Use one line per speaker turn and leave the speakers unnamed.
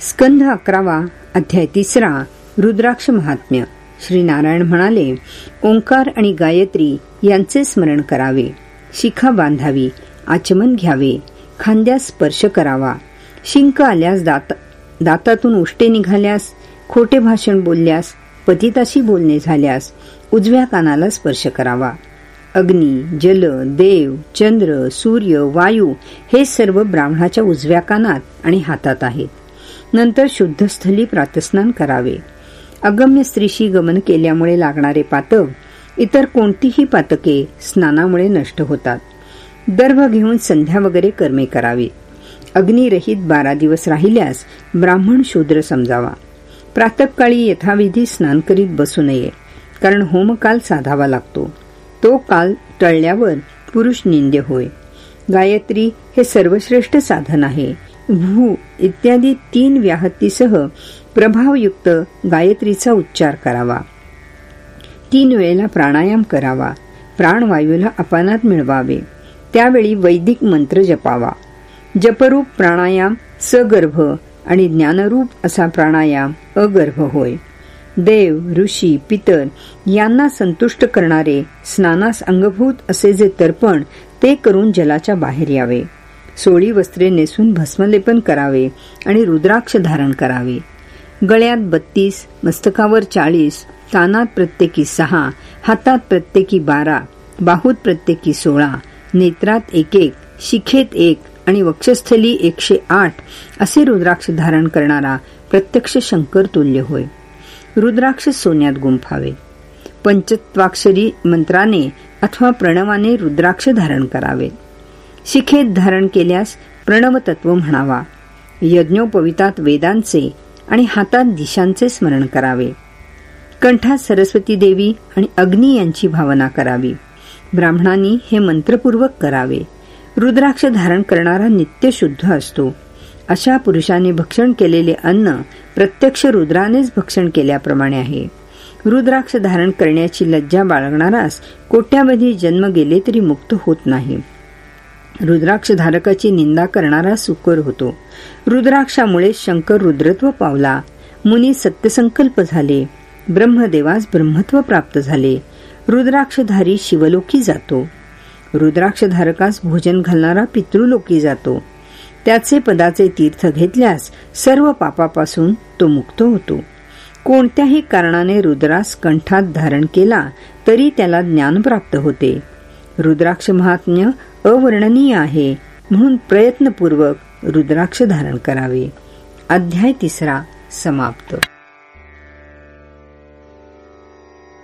स्कंध अकरावा अध्याय तिसरा रुद्राक्ष महात्म्य. श्री नारायण म्हणाले ओंकार आणि गायत्री यांचे स्मरण करावे. शिखा बांधावी आचमन घ्यावे खांद्यास स्पर्श करावा. शिंक आल्यास दात दातातून उष्टे निघाल्यास खोटे भाषण बोलल्यास पतिताशी बोलणे झाल्यास उजव्या कानाला स्पर्श करावा. अग्नी जल देव चंद्र सूर्य वायू हे सर्व ब्राह्मणाच्या उजव्या कानात आणि हातात आहेत. नंतर शुद्धस्थली प्रातस्नान करावे. अगम्य स्त्रीशी गमन केल्यामुळे लागणारे पातक इतर कोणतीही पातके स्नानामुळे नष्ट होतात. दर्भ घेऊन संध्या वगैरे कर्मे करावी. अग्निरहित बारा दिवस राहिल्यास ब्राह्मण शूद्र समजावा. प्रातकाळी यथाविधी स्नान करीत बसू नये कारण होमकाल साधावा लागतो. तो काल टळल्यावर पुरुष निंद्य होय. गायत्री हे सर्वश्रेष्ठ साधन आहे. भू इत्यादी तीन व्याहतीसह प्रभावयुक्त गायत्रीचा उच्चार करावा. तीन वेळेला प्राणायाम करावा. प्राणवायूला अपानात मिळवावे. त्यावेळी वैदिक मंत्र जपावा. जपरूप प्राणायाम सगर्भ आणि ज्ञानरूप असा प्राणायाम अगर्भ होय. देव ऋषी पितर यांना संतुष्ट करणारे स्नानास अंगभूत असे जे तर्पण ते करून जलाच्या बाहेर यावे. सोळी वस्त्रे नेसून भस्मलेपन करावे आणि रुद्राक्ष धारण करावे. गळ्यात बत्तीस मस्तकावर चाळीस कानात प्रत्येकी सहा हातात प्रत्येकी बारा बाहूत प्रत्येकी सोळा नेत्रात एक एक शिखेत एक आणि वक्षस्थली एकशे आठ असे रुद्राक्ष धारण करणारा प्रत्यक्ष शंकर तुल्य होय. रुद्राक्ष सोन्यात गुंफावे. पंचत्वाक्षरी मंत्राने अथवा प्रणवाने रुद्राक्ष धारण करावे. शिखेत धारण केल्यास प्रणवतत्व म्हणावा. यज्ञोपवितात वेदांचे आणि हातात दिशांचे स्मरण करावे. कंठात सरस्वती देवी आणि अग्नी यांची भावना करावी. ब्राह्मणांनी हे मंत्रपूर्वक करावे. रुद्राक्ष धारण करणारा नित्य शुद्ध असतो. अशा पुरुषाने भक्षण केलेले अन्न प्रत्यक्ष रुद्रानेच भक्षण केल्याप्रमाणे आहे. रुद्राक्ष धारण करण्याची लज्जा बाळगणारास कोट्यावधी जन्म गेले तरी मुक्त होत नाही. रुद्राक्षधारकाची निंदा करणारा सुकर होतो. रुद्राक्षामुळे शंकर रुद्रत्व पावला. मुनी सत्यसंकल्प झाले. ब्रह्मदेवास ब्रह्मत्व प्राप्त झाले. रुद्राक्षधारी शिवलोकी जातो. रुद्राक्षधारकास भोजन घालणारा पितृलोकी जातो. त्याचे पदाचे तीर्थ घेतल्यास सर्व पापापासून तो मुक्त होतो. कोणत्याही कारणाने रुद्रास कंठात धारण केला तरी त्याला ज्ञान प्राप्त होते. रुद्राक्ष महात्म्य अवर्णनीय आहे म्हणून प्रयत्नपूर्वक रुद्राक्ष धारण करावे. अध्याय तिसरा समाप्त.